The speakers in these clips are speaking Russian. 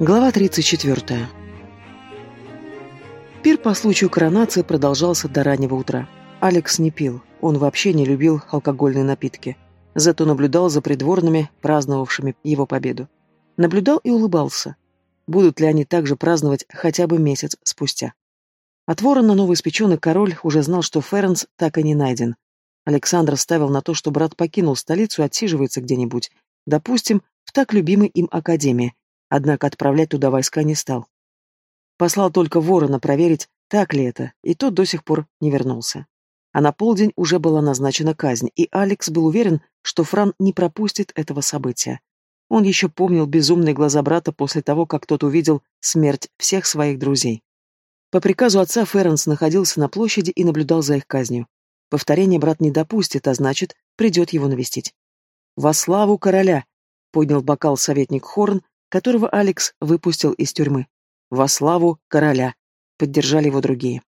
Глава 34. Пир по случаю коронации продолжался до раннего утра. Алекс не пил, он вообще не любил алкогольные напитки. Зато наблюдал за придворными, праздновавшими его победу. Наблюдал и улыбался. Будут ли они также праздновать хотя бы месяц спустя? От ворона новоиспеченный король уже знал, что Ференс так и не найден. Александр ставил на то, что брат покинул столицу и отсиживается где-нибудь, допустим, в так любимой им академии, однако отправлять туда войска не стал. Послал только ворона проверить, так ли это, и тот до сих пор не вернулся. А на полдень уже была назначена казнь, и Алекс был уверен, что Фран не пропустит этого события. Он еще помнил безумные глаза брата после того, как тот увидел смерть всех своих друзей. По приказу отца Ференс находился на площади и наблюдал за их казнью. Повторение брат не допустит, а значит, придет его навестить. «Во славу короля!» — поднял бокал советник Хорн, которого Алекс выпустил из тюрьмы. Во славу короля. Поддержали его другие.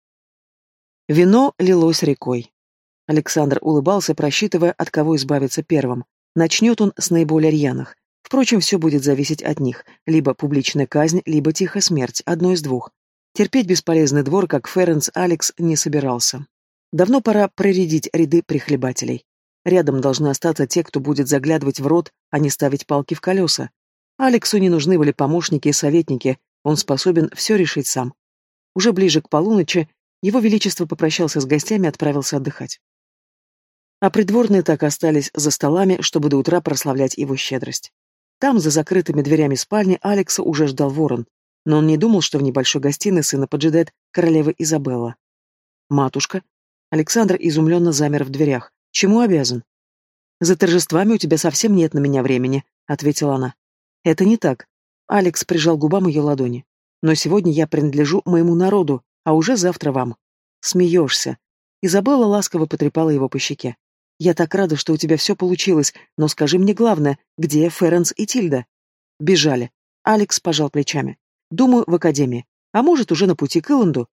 Вино лилось рекой. Александр улыбался, просчитывая, от кого избавиться первым. Начнет он с наиболее рьяных. Впрочем, все будет зависеть от них. Либо публичная казнь, либо тихая смерть. Одно из двух. Терпеть бесполезный двор, как Ференс Алекс, не собирался. Давно пора проредить ряды прихлебателей. Рядом должны остаться те, кто будет заглядывать в рот, а не ставить палки в колеса. Алексу не нужны были помощники и советники, он способен все решить сам. Уже ближе к полуночи его Величество попрощался с гостями и отправился отдыхать. А придворные так остались за столами, чтобы до утра прославлять его щедрость. Там, за закрытыми дверями спальни, Алекса уже ждал ворон, но он не думал, что в небольшой гостиной сына поджидает королева Изабелла. «Матушка?» Александр изумленно замер в дверях. «Чему обязан?» «За торжествами у тебя совсем нет на меня времени», — ответила она. Это не так. Алекс прижал губам ее ладони. Но сегодня я принадлежу моему народу, а уже завтра вам. Смеешься. Изабелла ласково потрепала его по щеке. Я так рада, что у тебя все получилось, но скажи мне главное, где Ференс и Тильда? Бежали. Алекс пожал плечами. Думаю, в академии. А может, уже на пути к Иланду?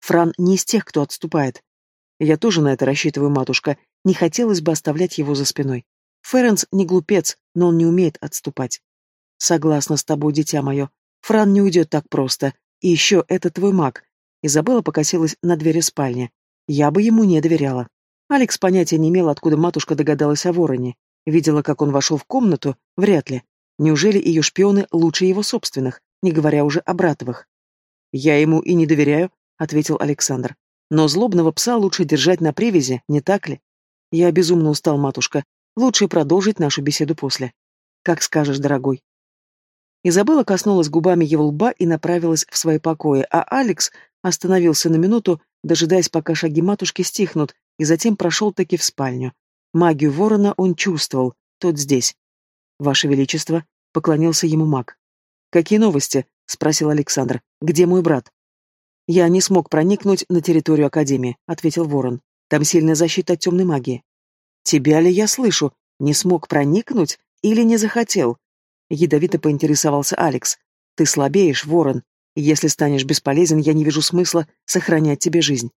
Фран не из тех, кто отступает. Я тоже на это рассчитываю, матушка. Не хотелось бы оставлять его за спиной. Ференс не глупец, но он не умеет отступать. Согласна с тобой, дитя мое. Фран не уйдет так просто. И еще это твой маг. Изабелла покосилась на двери спальни. Я бы ему не доверяла. Алекс понятия не имел, откуда матушка догадалась о вороне. Видела, как он вошел в комнату? Вряд ли. Неужели ее шпионы лучше его собственных, не говоря уже о братовых? «Я ему и не доверяю», — ответил Александр. «Но злобного пса лучше держать на привязи, не так ли? Я безумно устал, матушка. Лучше продолжить нашу беседу после. Как скажешь, дорогой». Изабелла коснулась губами его лба и направилась в свои покои, а Алекс остановился на минуту, дожидаясь, пока шаги матушки стихнут, и затем прошел-таки в спальню. Магию ворона он чувствовал, тот здесь. «Ваше Величество», — поклонился ему маг. «Какие новости?» — спросил Александр. «Где мой брат?» «Я не смог проникнуть на территорию Академии», — ответил ворон. «Там сильная защита от темной магии». «Тебя ли я слышу? Не смог проникнуть или не захотел?» Ядовито поинтересовался Алекс. «Ты слабеешь, Ворон. Если станешь бесполезен, я не вижу смысла сохранять тебе жизнь».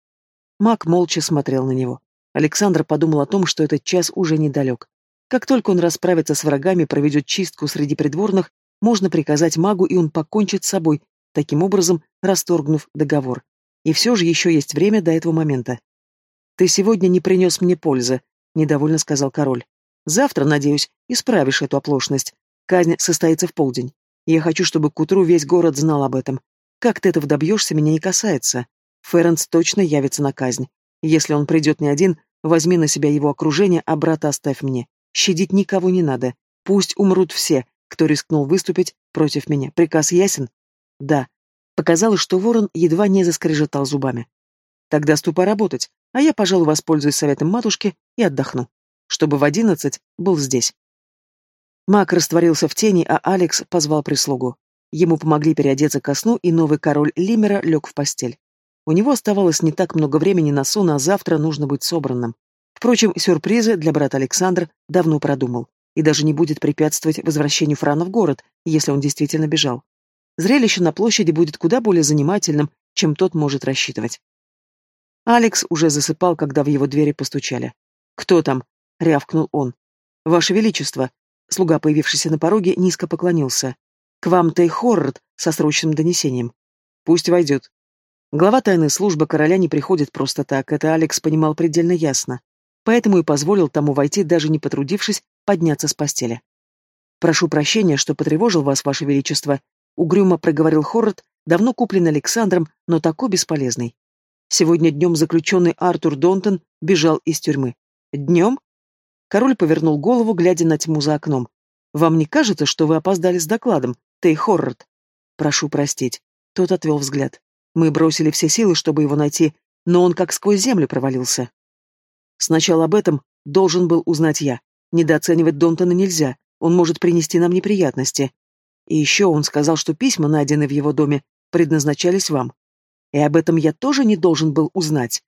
Мак молча смотрел на него. Александр подумал о том, что этот час уже недалек. Как только он расправится с врагами, проведет чистку среди придворных, можно приказать магу, и он покончит с собой, таким образом расторгнув договор. И все же еще есть время до этого момента. «Ты сегодня не принес мне пользы», — недовольно сказал король. «Завтра, надеюсь, исправишь эту оплошность. Казнь состоится в полдень. Я хочу, чтобы к утру весь город знал об этом. Как ты этого добьешься, меня не касается. Ференс точно явится на казнь. Если он придет не один, возьми на себя его окружение, а брата оставь мне. Щадить никого не надо. Пусть умрут все, кто рискнул выступить против меня. Приказ ясен? Да. Показалось, что ворон едва не заскрежетал зубами. Тогда ступай работать, а я, пожалуй, воспользуюсь советом матушки и отдохну. Чтобы в одиннадцать был здесь. Мак растворился в тени, а Алекс позвал прислугу. Ему помогли переодеться ко сну, и новый король Лимера лег в постель. У него оставалось не так много времени на сон, а завтра нужно быть собранным. Впрочем, сюрпризы для брата Александр давно продумал, и даже не будет препятствовать возвращению Франа в город, если он действительно бежал. Зрелище на площади будет куда более занимательным, чем тот может рассчитывать. Алекс уже засыпал, когда в его двери постучали. «Кто там?» — рявкнул он. «Ваше Величество!» Слуга, появившийся на пороге, низко поклонился. К вам Тей Хоррорд со срочным донесением. Пусть войдет. Глава тайной службы короля не приходит просто так, это Алекс понимал предельно ясно. Поэтому и позволил тому войти, даже не потрудившись подняться с постели. «Прошу прощения, что потревожил вас, ваше величество», — угрюмо проговорил Хоррот, давно купленный Александром, но такой бесполезный. Сегодня днем заключенный Артур Донтон бежал из тюрьмы. Днем? Король повернул голову, глядя на тьму за окном. «Вам не кажется, что вы опоздали с докладом, Тей Хоррот?» «Прошу простить». Тот отвел взгляд. Мы бросили все силы, чтобы его найти, но он как сквозь землю провалился. Сначала об этом должен был узнать я. Недооценивать Донтона нельзя, он может принести нам неприятности. И еще он сказал, что письма, найденные в его доме, предназначались вам. И об этом я тоже не должен был узнать.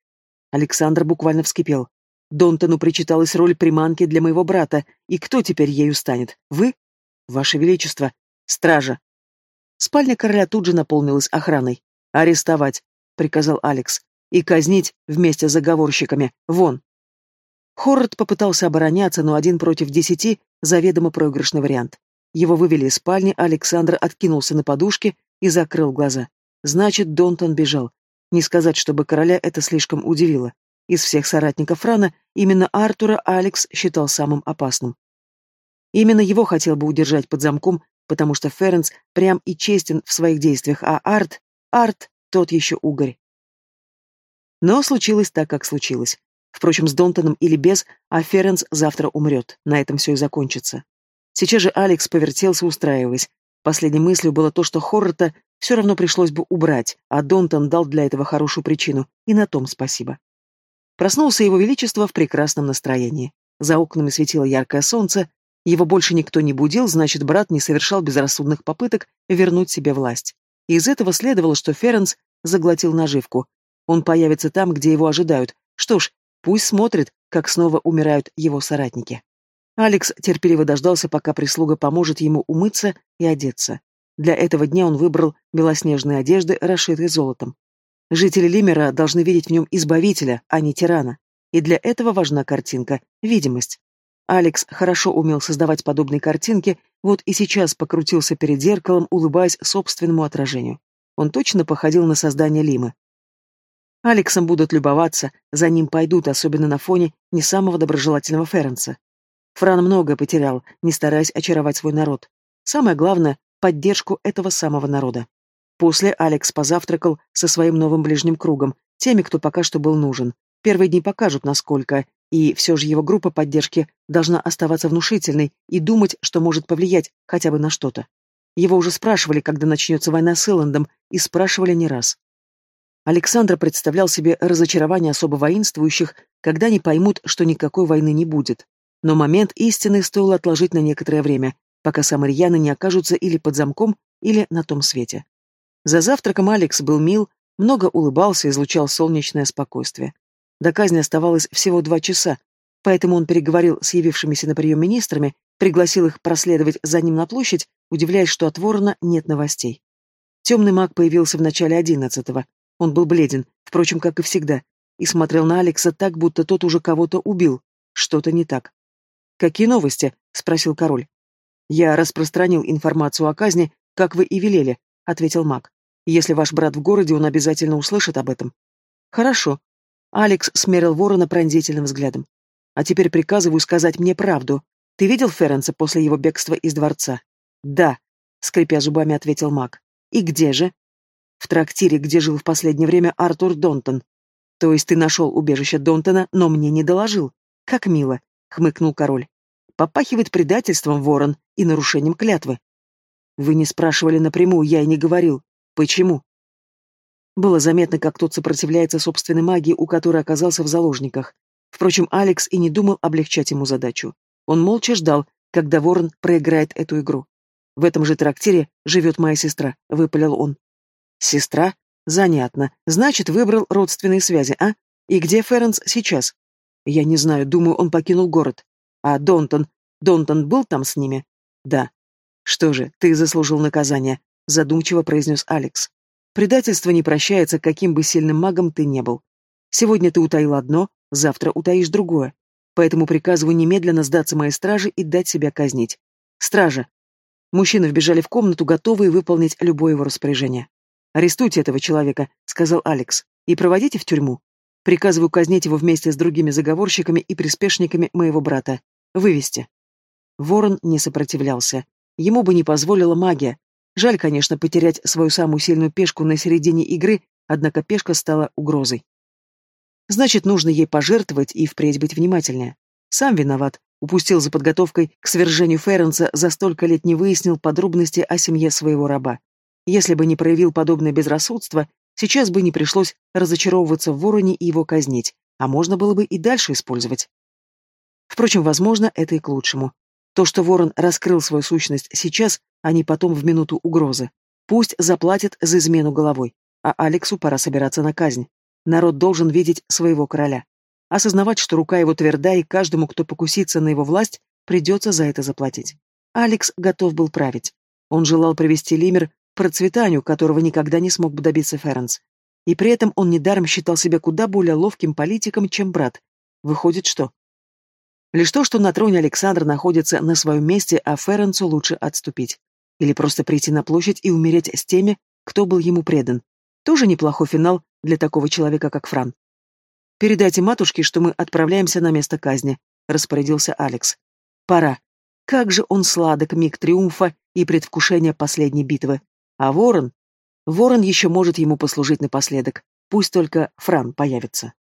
Александр буквально вскипел. Донтону причиталась роль приманки для моего брата, и кто теперь ею станет? Вы? Ваше Величество. Стража. Спальня короля тут же наполнилась охраной. «Арестовать», — приказал Алекс, — «и казнить вместе с заговорщиками. Вон». Хоррот попытался обороняться, но один против десяти — заведомо проигрышный вариант. Его вывели из спальни, Александр откинулся на подушке и закрыл глаза. Значит, Донтон бежал. Не сказать, чтобы короля это слишком удивило. Из всех соратников Рана именно Артура Алекс считал самым опасным. Именно его хотел бы удержать под замком, потому что Ференс прям и честен в своих действиях, а Арт Арт тот еще угорь. Но случилось так, как случилось. Впрочем, с Донтоном или без, а Ференс завтра умрет. На этом все и закончится. Сейчас же Алекс повертелся, устраиваясь. Последней мыслью было то, что Хоррета все равно пришлось бы убрать, а Донтон дал для этого хорошую причину, и на том спасибо. Проснулся его величество в прекрасном настроении. За окнами светило яркое солнце, его больше никто не будил, значит, брат не совершал безрассудных попыток вернуть себе власть. И из этого следовало, что Ференс заглотил наживку. Он появится там, где его ожидают. Что ж, пусть смотрит, как снова умирают его соратники. Алекс терпеливо дождался, пока прислуга поможет ему умыться и одеться. Для этого дня он выбрал белоснежные одежды, расшитые золотом. Жители Лимера должны видеть в нем избавителя, а не тирана. И для этого важна картинка, видимость. Алекс хорошо умел создавать подобные картинки вот и сейчас покрутился перед зеркалом, улыбаясь собственному отражению. Он точно походил на создание Лимы. Алексом будут любоваться, за ним пойдут, особенно на фоне не самого доброжелательного Ференса. Фран многое потерял, не стараясь очаровать свой народ. Самое главное — поддержку этого самого народа. После Алекс позавтракал со своим новым ближним кругом, теми, кто пока что был нужен. Первые дни покажут, насколько, и все же его группа поддержки должна оставаться внушительной и думать, что может повлиять хотя бы на что-то. Его уже спрашивали, когда начнется война с Эллендом, и спрашивали не раз. Александр представлял себе разочарование особо воинствующих, когда они поймут, что никакой войны не будет. Но момент истины стоило отложить на некоторое время, пока самарьяны не окажутся или под замком, или на том свете. За завтраком Алекс был мил, много улыбался и излучал солнечное спокойствие. До казни оставалось всего два часа, поэтому он переговорил с явившимися на прием министрами, пригласил их проследовать за ним на площадь, удивляясь, что от ворона нет новостей. Темный маг появился в начале одиннадцатого. Он был бледен, впрочем, как и всегда, и смотрел на Алекса так, будто тот уже кого-то убил. Что-то не так. «Какие новости?» — спросил король. «Я распространил информацию о казни, как вы и велели», — ответил маг. «Если ваш брат в городе, он обязательно услышит об этом». «Хорошо», Алекс смерил ворона пронзительным взглядом. «А теперь приказываю сказать мне правду. Ты видел Ференса после его бегства из дворца?» «Да», — скрипя зубами, ответил маг. «И где же?» «В трактире, где жил в последнее время Артур Донтон». «То есть ты нашел убежище Донтона, но мне не доложил?» «Как мило», — хмыкнул король. «Попахивает предательством, ворон, и нарушением клятвы». «Вы не спрашивали напрямую, я и не говорил. Почему?» Было заметно, как тот сопротивляется собственной магии, у которой оказался в заложниках. Впрочем, Алекс и не думал облегчать ему задачу. Он молча ждал, когда Ворон проиграет эту игру. «В этом же трактире живет моя сестра», — выпалил он. «Сестра? Занятно. Значит, выбрал родственные связи, а? И где Ференс сейчас?» «Я не знаю, думаю, он покинул город. А Донтон? Донтон был там с ними?» «Да». «Что же, ты заслужил наказание», — задумчиво произнес Алекс. Предательство не прощается, каким бы сильным магом ты не был. Сегодня ты утаил одно, завтра утаишь другое. Поэтому приказываю немедленно сдаться моей страже и дать себя казнить. Стража. Мужчины вбежали в комнату, готовые выполнить любое его распоряжение. «Арестуйте этого человека», — сказал Алекс, — «и проводите в тюрьму. Приказываю казнить его вместе с другими заговорщиками и приспешниками моего брата. Вывести». Ворон не сопротивлялся. Ему бы не позволила магия. Жаль, конечно, потерять свою самую сильную пешку на середине игры, однако пешка стала угрозой. Значит, нужно ей пожертвовать и впредь быть внимательнее. Сам виноват, Упустил за подготовкой к свержению Ференса, за столько лет не выяснил подробности о семье своего раба. Если бы не проявил подобное безрассудство, сейчас бы не пришлось разочаровываться в вороне и его казнить, а можно было бы и дальше использовать. Впрочем, возможно, это и к лучшему. То, что ворон раскрыл свою сущность сейчас, а не потом в минуту угрозы. Пусть заплатит за измену головой, а Алексу пора собираться на казнь. Народ должен видеть своего короля осознавать, что рука его тверда, и каждому, кто покусится на его власть, придется за это заплатить. Алекс готов был править. Он желал привести Лимер к процветанию, которого никогда не смог бы добиться Ференс. И при этом он недаром считал себя куда более ловким политиком, чем брат. Выходит, что? Лишь то, что на троне Александр находится на своем месте, а Ференсу лучше отступить. Или просто прийти на площадь и умереть с теми, кто был ему предан. Тоже неплохой финал для такого человека, как Фран. «Передайте матушке, что мы отправляемся на место казни», — распорядился Алекс. «Пора. Как же он сладок, миг триумфа и предвкушения последней битвы. А ворон? Ворон еще может ему послужить напоследок. Пусть только Фран появится».